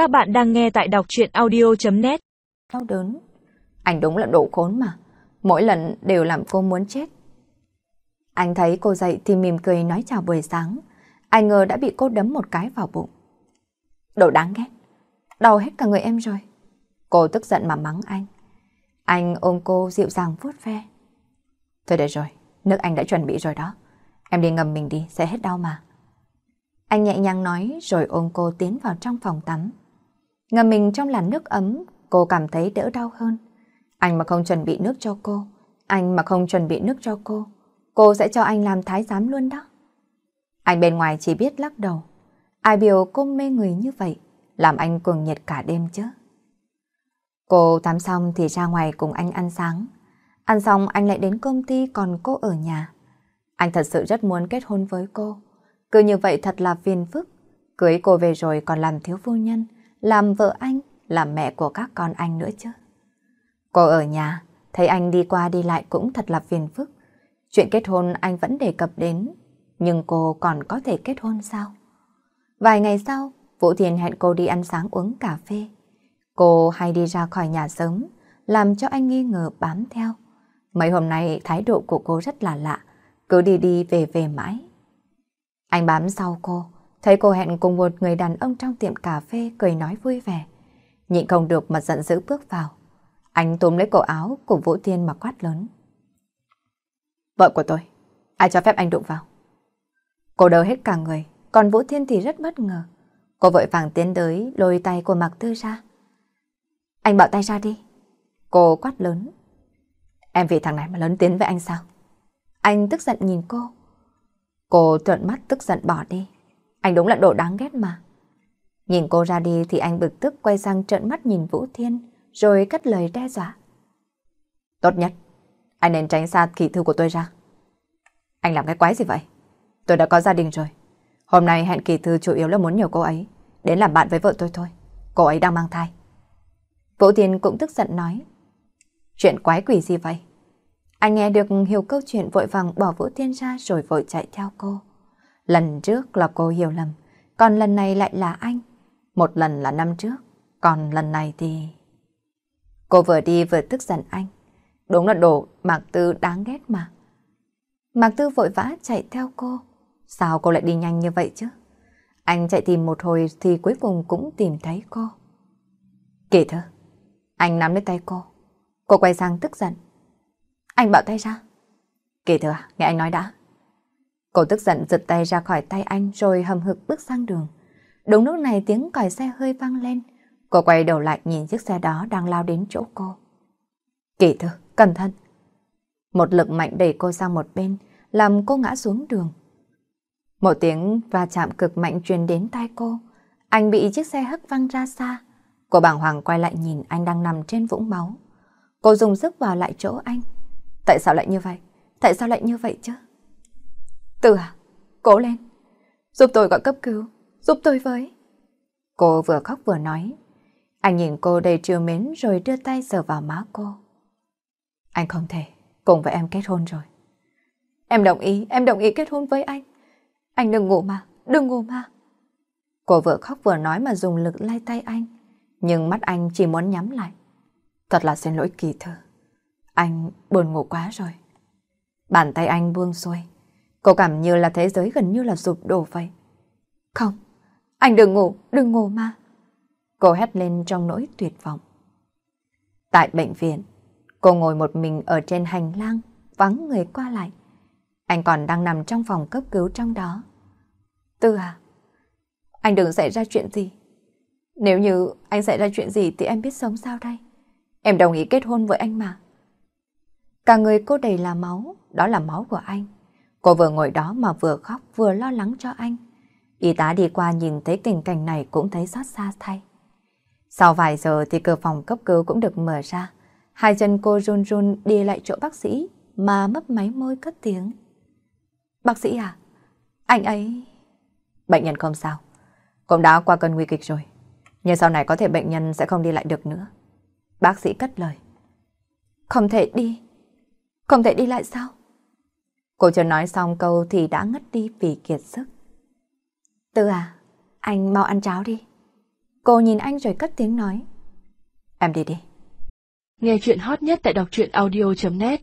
Các bạn đang nghe tại đọc chuyện audio.net Đau đớn. Anh đúng là độ khốn mà. Mỗi lần đều làm cô muốn chết. Anh thấy cô dậy thì mỉm cười nói chào buổi sáng. Anh ngờ đã bị cô đấm một cái vào bụng. Đồ đáng ghét. Đau hết cả người em rồi. Cô tức giận mà mắng anh. Anh ôm cô dịu dàng vuốt ve. Thôi để rồi, nước anh đã chuẩn bị rồi đó. Em đi ngầm mình đi, sẽ hết đau mà. Anh nhẹ nhàng nói rồi ôm cô tiến vào trong phòng tắm. Ngầm mình trong làn nước ấm, cô cảm thấy đỡ đau hơn. Anh mà không chuẩn bị nước cho cô, anh mà không chuẩn bị nước cho cô, cô sẽ cho anh làm thái giám luôn đó. Anh bên ngoài chỉ biết lắc đầu. Ai biểu cô mê người như vậy, làm anh cuồng nhiệt cả đêm chứ. Cô tắm xong thì ra ngoài cùng anh ăn sáng. Ăn xong anh lại đến công ty còn cô ở nhà. Anh thật sự rất muốn kết hôn với cô. Cứ như vậy thật là phiền phức. Cưới cô về rồi còn làm thiếu phu nhân, làm vợ anh, làm mẹ của các con anh nữa chứ. Cô ở nhà, thấy anh đi qua đi lại cũng thật là phiền phức. Chuyện kết hôn anh vẫn đề cập đến, nhưng cô còn có thể kết hôn sao? Vài ngày sau, Vũ Thiền hẹn cô đi ăn sáng uống cà phê. Cô hay đi ra khỏi nhà sớm, làm cho anh nghi ngờ bám theo. Mấy hôm nay thái độ của cô rất là lạ, cứ đi đi về về mãi. Anh bám sau cô, thấy cô hẹn cùng một người đàn ông trong tiệm cà phê cười nói vui vẻ. Nhịn không được mà giận dữ bước vào. Anh túm lấy cổ áo của Vũ Thiên mà quát lớn. Vợ của tôi, ai cho phép anh đụng vào? Cô đỡ hết cả người, còn Vũ Thiên thì rất bất ngờ. Cô vội vàng tiến tới lôi tay của Mạc Tư ra. Anh bảo tay ra đi. Cô quát lớn. Em vì thằng này mà lớn tiến với anh sao? Anh tức giận nhìn cô. Cô trợn mắt tức giận bỏ đi. Anh đúng là đồ đáng ghét mà. Nhìn cô ra đi thì anh bực tức quay sang trợn mắt nhìn Vũ Thiên, rồi cất lời đe dọa. Tốt nhất, anh nên tránh xa kỳ thư của tôi ra. Anh làm cái quái gì vậy? Tôi đã có gia đình rồi. Hôm nay hẹn kỳ thư chủ yếu là muốn nhờ cô ấy đến làm bạn với vợ tôi thôi. Cô ấy đang mang thai. Vũ Thiên cũng tức giận nói. Chuyện quái quỷ gì vậy? Anh nghe được hiểu câu chuyện vội vàng bỏ Vũ Thiên ra rồi vội chạy theo cô. Lần trước là cô hiểu lầm, còn lần này lại là anh. Một lần là năm trước, còn lần này thì... Cô vừa đi vừa tức giận anh. Đúng là đồ Mạc Tư đáng ghét mà. Mạc Tư vội vã chạy theo cô. Sao cô lại đi nhanh như vậy chứ? Anh chạy tìm một hồi thì cuối cùng cũng tìm thấy cô. Kỳ thơ, anh nắm lấy tay cô. Cô quay sang tức giận. Anh bảo tay ra. Kỳ à, nghe anh nói đã. Cô tức giận giật tay ra khỏi tay anh rồi hầm hực bước sang đường. Đúng lúc này tiếng còi xe hơi vang lên. Cô quay đầu lại nhìn chiếc xe đó đang lao đến chỗ cô. Kỳ thư, cẩn thận. Một lực mạnh đẩy cô sang một bên, làm cô ngã xuống đường. Một tiếng va chạm cực mạnh truyền đến tai cô. Anh bị chiếc xe hất văng ra xa. Cô bàng hoàng quay lại nhìn anh đang nằm trên vũng máu. Cô dùng sức vào lại chỗ anh. Tại sao lại như vậy? Tại sao lại như vậy chứ? Từ à, cố lên. Giúp tôi gọi cấp cứu. Giúp tôi với. Cô vừa khóc vừa nói. Anh nhìn cô đầy trìu mến rồi đưa tay sờ vào má cô. Anh không thể cùng với em kết hôn rồi. Em đồng ý, em đồng ý kết hôn với anh. Anh đừng ngủ mà, đừng ngủ mà. Cô vừa khóc vừa nói mà dùng lực lay tay anh. Nhưng mắt anh chỉ muốn nhắm lại. Thật là xin lỗi kỳ thơ Anh buồn ngủ quá rồi. Bàn tay anh buông xuôi. Cô cảm như là thế giới gần như là sụp đổ vậy. Không, anh đừng ngủ, đừng ngủ mà. Cô hét lên trong nỗi tuyệt vọng. Tại bệnh viện, cô ngồi một mình ở trên hành lang, vắng người qua lại. Anh còn đang nằm trong phòng cấp cứu trong đó. Tư à, anh đừng xảy ra chuyện gì. Nếu như anh xảy ra chuyện gì thì em biết sống sao đây? Em đồng ý kết hôn với anh mà. Cả người cô đầy là máu, đó là máu của anh. Cô vừa ngồi đó mà vừa khóc, vừa lo lắng cho anh. Y tá đi qua nhìn thấy tình cảnh này cũng thấy xót xa thay. Sau vài giờ thì cửa phòng cấp cứu cũng được mở ra. Hai chân cô run run đi lại chỗ bác sĩ mà mấp máy môi cất tiếng. Bác sĩ à? Anh ấy... Bệnh nhân không sao. Cũng đã qua cơn nguy kịch rồi. Nhưng sau này có thể bệnh nhân sẽ không đi lại được nữa. Bác sĩ cất lời. Không thể đi. Không thể đi lại sao? Cô chưa nói xong câu thì đã ngất đi vì kiệt sức. Tư à, anh mau ăn cháo đi. Cô nhìn anh rồi cất tiếng nói. Em đi đi. Nghe chuyện hot nhất tại đọc truyện audio.net